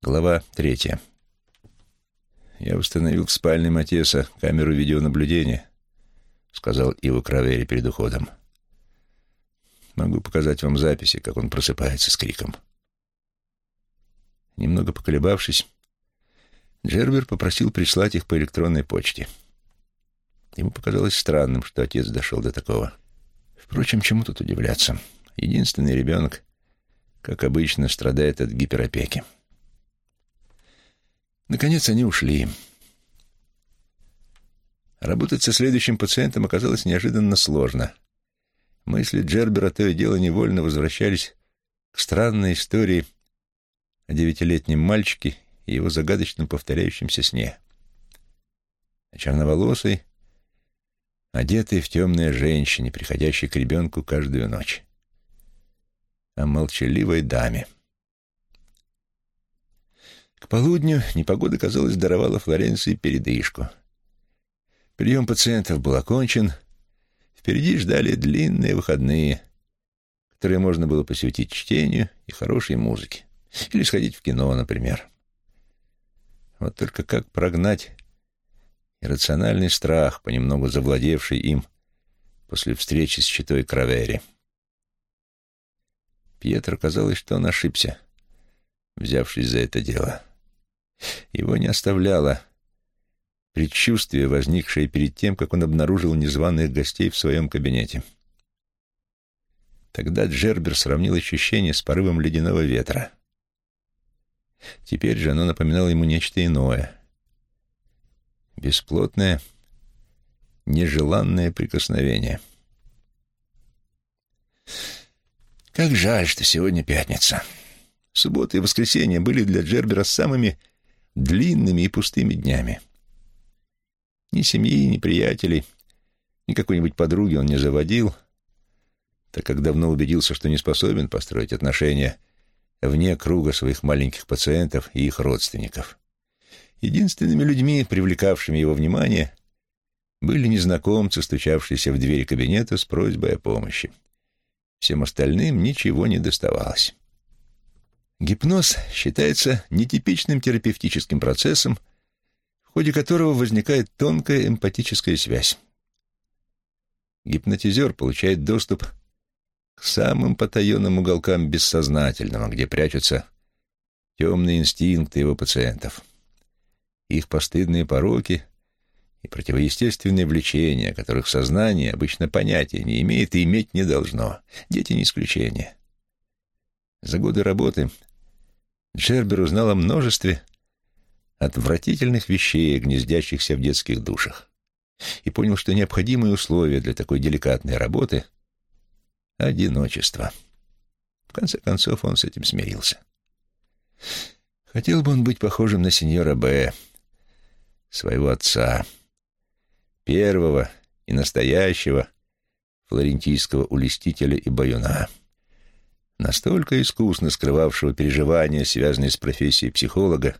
Глава третья. «Я установил в спальне Матеса камеру видеонаблюдения», — сказал Ива Кравери перед уходом. «Могу показать вам записи, как он просыпается с криком». Немного поколебавшись, Джербер попросил прислать их по электронной почте. Ему показалось странным, что отец дошел до такого. Впрочем, чему тут удивляться? Единственный ребенок, как обычно, страдает от гиперопеки. Наконец они ушли. Работать со следующим пациентом оказалось неожиданно сложно. Мысли Джербера то и дело невольно возвращались к странной истории о девятилетнем мальчике и его загадочном повторяющемся сне. О черноволосой, одетой в темное женщине, приходящей к ребенку каждую ночь. О молчаливой даме — к полудню непогода, казалось, даровала Флоренции передышку. Прием пациентов был окончен. Впереди ждали длинные выходные, которые можно было посвятить чтению и хорошей музыке. Или сходить в кино, например. Вот только как прогнать иррациональный страх, понемногу завладевший им после встречи с читой Кравери. Пьетро казалось, что он ошибся, взявшись за это дело. Его не оставляло предчувствие, возникшее перед тем, как он обнаружил незваных гостей в своем кабинете. Тогда Джербер сравнил ощущение с порывом ледяного ветра. Теперь же оно напоминало ему нечто иное. Бесплотное, нежеланное прикосновение. Как жаль, что сегодня пятница. Суббота и воскресенье были для Джербера самыми длинными и пустыми днями. Ни семьи, ни приятелей, ни какой-нибудь подруги он не заводил, так как давно убедился, что не способен построить отношения вне круга своих маленьких пациентов и их родственников. Единственными людьми, привлекавшими его внимание, были незнакомцы, стучавшиеся в дверь кабинета с просьбой о помощи. Всем остальным ничего не доставалось. Гипноз считается нетипичным терапевтическим процессом, в ходе которого возникает тонкая эмпатическая связь. Гипнотизер получает доступ к самым потаенным уголкам бессознательного, где прячутся темные инстинкты его пациентов, их постыдные пороки и противоестественные влечения, которых сознание обычно понятия не имеет и иметь не должно. Дети не исключение. За годы работы Джербер узнал о множестве отвратительных вещей, гнездящихся в детских душах, и понял, что необходимые условия для такой деликатной работы — одиночество. В конце концов, он с этим смирился. Хотел бы он быть похожим на сеньора Б., своего отца, первого и настоящего флорентийского улестителя и баюна настолько искусно скрывавшего переживания, связанные с профессией психолога,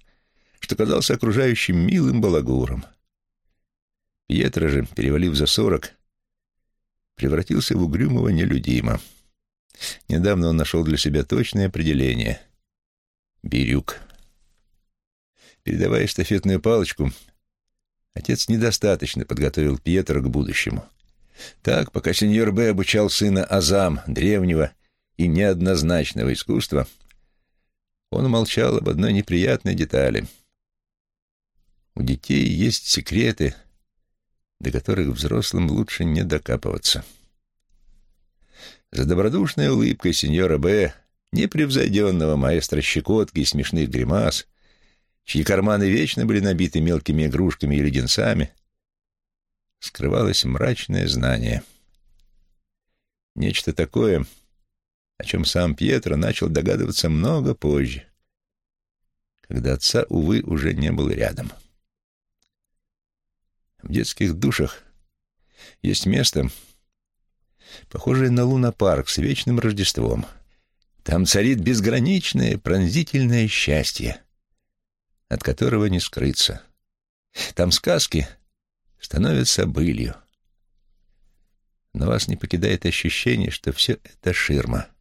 что казался окружающим милым балагуром. Пьетро же, перевалив за сорок, превратился в угрюмого нелюдима. Недавно он нашел для себя точное определение — «бирюк». Передавая эстафетную палочку, отец недостаточно подготовил Пьетро к будущему. Так, пока сеньор Б. обучал сына Азам, древнего и неоднозначного искусства, он молчал об одной неприятной детали. У детей есть секреты, до которых взрослым лучше не докапываться. За добродушной улыбкой сеньора Б., непревзойденного маэстро щекотки и смешных гримас, чьи карманы вечно были набиты мелкими игрушками и леденцами, скрывалось мрачное знание. Нечто такое — о чем сам Пьетро начал догадываться много позже, когда отца, увы, уже не было рядом. В детских душах есть место, похожее на лунопарк с вечным Рождеством. Там царит безграничное пронзительное счастье, от которого не скрыться. Там сказки становятся былью. Но вас не покидает ощущение, что все это ширма —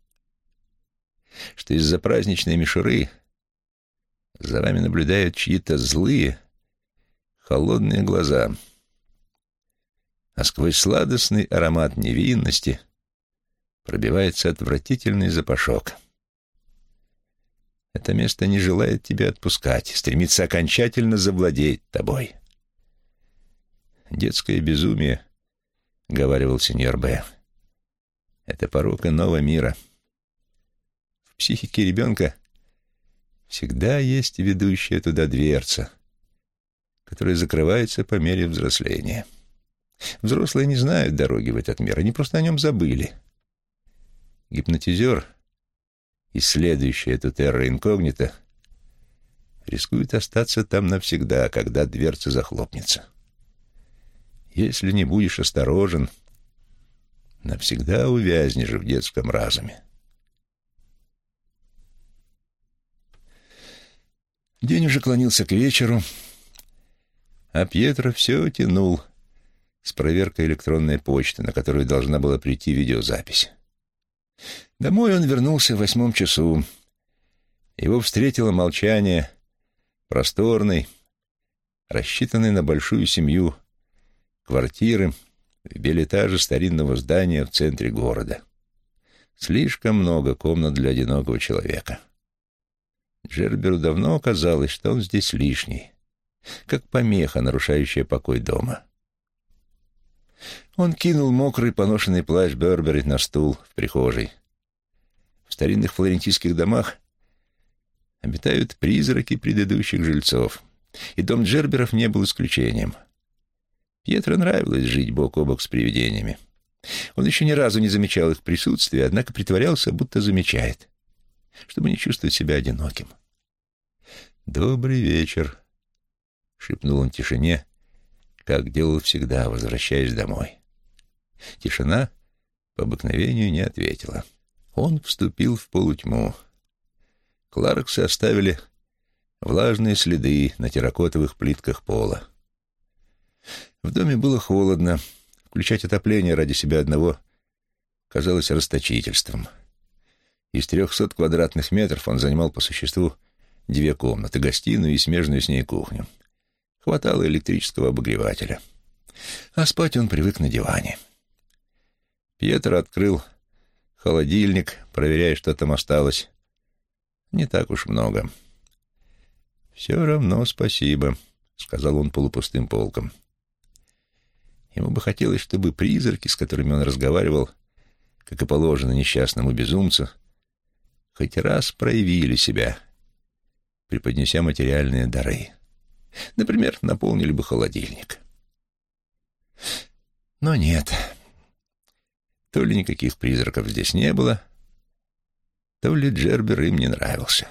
что из-за праздничной мишуры За вами наблюдают чьи-то злые, холодные глаза. А сквозь сладостный аромат невинности пробивается отвратительный запашок. Это место не желает тебя отпускать, стремится окончательно завладеть тобой. Детское безумие, — говаривал сеньор Б. Это порог иного мира. Психике ребенка всегда есть ведущая туда дверца, которая закрывается по мере взросления. Взрослые не знают дороги в этот мир, они просто о нем забыли. Гипнотизер, исследующий эту терра инкогнито, рискует остаться там навсегда, когда дверца захлопнется. Если не будешь осторожен, навсегда увязнешь в детском разуме. День уже клонился к вечеру, а Пьетро все тянул с проверкой электронной почты, на которую должна была прийти видеозапись. Домой он вернулся в восьмом часу. Его встретило молчание, просторной, рассчитанной на большую семью, квартиры в билетаже старинного здания в центре города. Слишком много комнат для одинокого человека. Джерберу давно казалось, что он здесь лишний, как помеха, нарушающая покой дома. Он кинул мокрый поношенный плащ Бербери на стул в прихожей. В старинных флорентийских домах обитают призраки предыдущих жильцов, и дом Джерберов не был исключением. Пьетро нравилось жить бок о бок с привидениями. Он еще ни разу не замечал их присутствия, однако притворялся, будто замечает, чтобы не чувствовать себя одиноким. «Добрый вечер», — шепнул он тишине, как делал всегда, возвращаясь домой. Тишина по обыкновению не ответила. Он вступил в полутьму. Кларксы оставили влажные следы на терракотовых плитках пола. В доме было холодно. Включать отопление ради себя одного казалось расточительством. Из трехсот квадратных метров он занимал по существу две комнаты, гостиную и смежную с ней кухню. Хватало электрического обогревателя. А спать он привык на диване. Пьетр открыл холодильник, проверяя, что там осталось. Не так уж много. «Все равно спасибо», — сказал он полупустым полком. Ему бы хотелось, чтобы призраки, с которыми он разговаривал, как и положено несчастному безумцу, хоть раз проявили себя, преподнеся материальные дары. Например, наполнили бы холодильник. Но нет. То ли никаких призраков здесь не было, то ли Джербер им не нравился.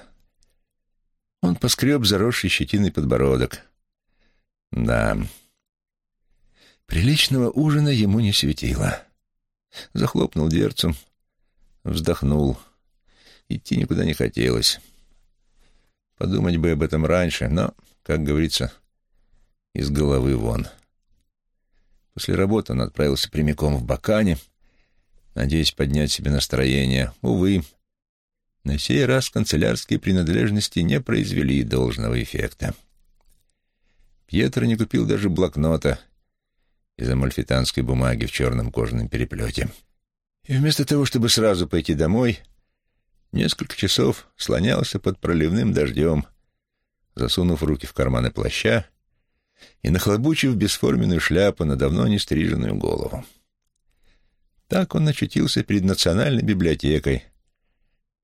Он поскреб заросший щетиной подбородок. Да, приличного ужина ему не светило. Захлопнул дверцу, вздохнул. Идти никуда не хотелось. Подумать бы об этом раньше, но, как говорится, из головы вон. После работы он отправился прямиком в Бакане, надеясь поднять себе настроение. Увы, на сей раз канцелярские принадлежности не произвели должного эффекта. Пьетро не купил даже блокнота из амальфитанской бумаги в черном кожаном переплете. И вместо того, чтобы сразу пойти домой, несколько часов слонялся под проливным дождем, засунув руки в карманы плаща и нахлобучив бесформенную шляпу на давно не стриженную голову. Так он очутился перед Национальной библиотекой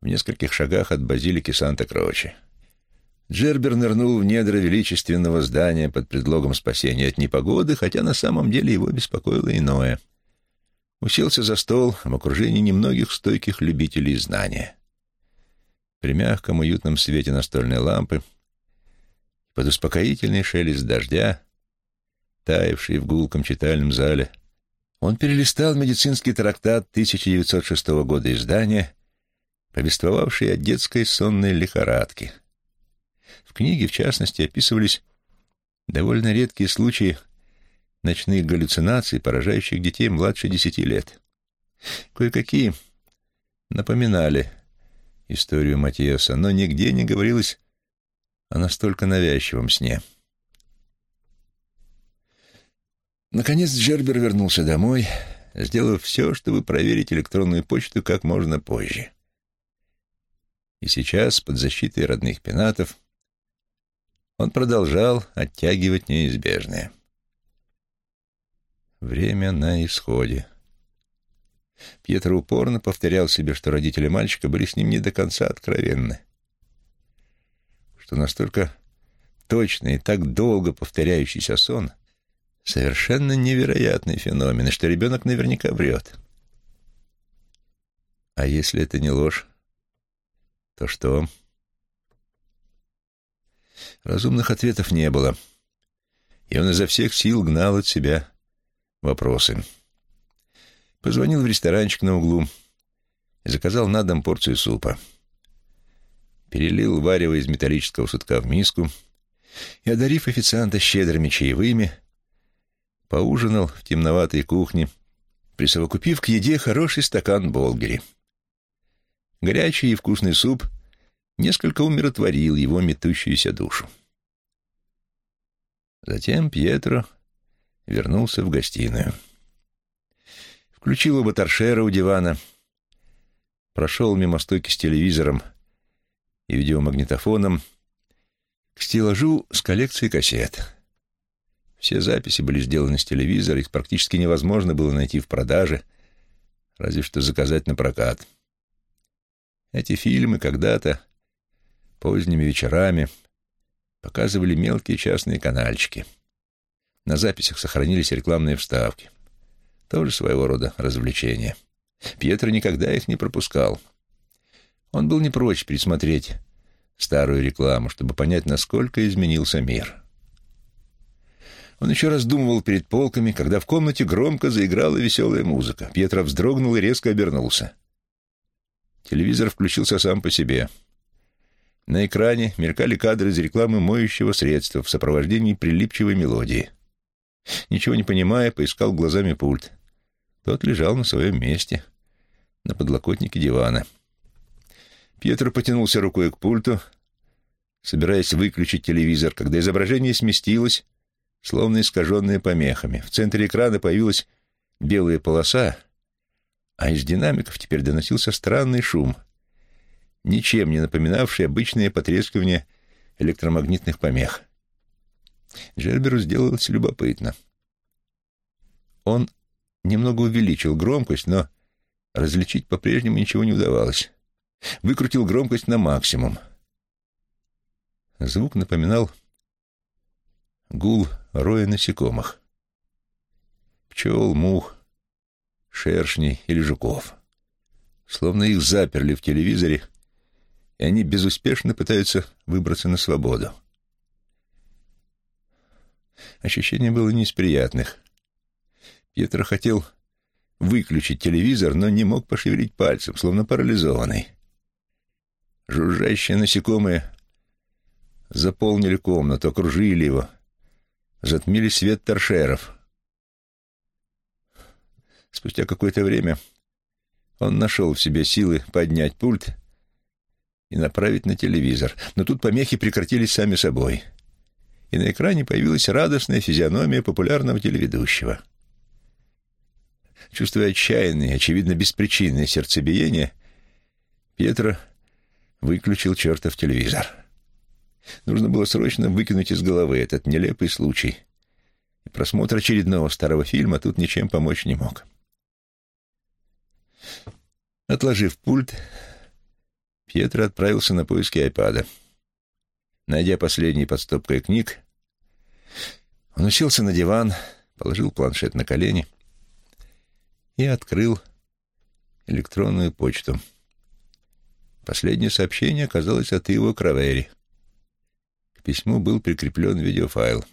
в нескольких шагах от базилики Санта-Кроче. Джербер нырнул в недра величественного здания под предлогом спасения от непогоды, хотя на самом деле его беспокоило иное. Уселся за стол в окружении немногих стойких любителей знания. При мягком уютном свете настольной лампы, под успокоительный шелест дождя, таявший в гулком читальном зале, он перелистал медицинский трактат 1906 года издания, повествовавший о детской сонной лихорадке. В книге, в частности, описывались довольно редкие случаи ночных галлюцинаций, поражающих детей младше десяти лет. Кое-какие напоминали историю Матиаса, но нигде не говорилось о настолько навязчивом сне. Наконец Джербер вернулся домой, сделав все, чтобы проверить электронную почту как можно позже. И сейчас, под защитой родных пенатов, он продолжал оттягивать неизбежное. Время на исходе. Пьетро упорно повторял себе, что родители мальчика были с ним не до конца откровенны. Что настолько точный и так долго повторяющийся сон — совершенно невероятный феномен, и что ребенок наверняка врет. А если это не ложь, то что? Разумных ответов не было, и он изо всех сил гнал от себя вопросы. Позвонил в ресторанчик на углу заказал на дом порцию супа. Перелил варево из металлического сутка в миску и, одарив официанта щедрыми чаевыми, поужинал в темноватой кухне, присовокупив к еде хороший стакан болгери. Горячий и вкусный суп несколько умиротворил его метущуюся душу. Затем Пьетро вернулся в гостиную. Включил оба торшера у дивана, прошел мимо стойки с телевизором и видеомагнитофоном к стеллажу с коллекцией кассет. Все записи были сделаны с телевизора, их практически невозможно было найти в продаже, разве что заказать на прокат. Эти фильмы когда-то, поздними вечерами, показывали мелкие частные канальчики. На записях сохранились рекламные вставки. Тоже своего рода развлечение. Пьетро никогда их не пропускал. Он был не прочь присмотреть старую рекламу, чтобы понять, насколько изменился мир. Он еще раз думал перед полками, когда в комнате громко заиграла веселая музыка. Пьетро вздрогнул и резко обернулся. Телевизор включился сам по себе. На экране мелькали кадры из рекламы моющего средства в сопровождении прилипчивой мелодии. Ничего не понимая, поискал глазами пульт. Тот лежал на своем месте, на подлокотнике дивана. Пьетро потянулся рукой к пульту, собираясь выключить телевизор, когда изображение сместилось, словно искаженное помехами. В центре экрана появилась белая полоса, а из динамиков теперь доносился странный шум, ничем не напоминавший обычное потрескивание электромагнитных помех. Джерберу сделалось любопытно. Он немного увеличил громкость, но различить по-прежнему ничего не удавалось. Выкрутил громкость на максимум. Звук напоминал гул роя насекомых. Пчел, мух, шершней или жуков. Словно их заперли в телевизоре, и они безуспешно пытаются выбраться на свободу. Ощущение было не из приятных. Пьетро хотел выключить телевизор, но не мог пошевелить пальцем, словно парализованный. Жужжащие насекомые заполнили комнату, окружили его, затмили свет торшеров. Спустя какое-то время он нашел в себе силы поднять пульт и направить на телевизор, но тут помехи прекратились сами собой, и на экране появилась радостная физиономия популярного телеведущего — Чувствуя отчаянное, очевидно, беспричинное сердцебиение, Петро выключил чертов телевизор. Нужно было срочно выкинуть из головы этот нелепый случай. И просмотр очередного старого фильма тут ничем помочь не мог. Отложив пульт, Пьетро отправился на поиски айпада. Найдя последний под стопкой книг, он уселся на диван, положил планшет на колени — и открыл электронную почту. Последнее сообщение оказалось от Иво Кравери. К письму был прикреплен видеофайл.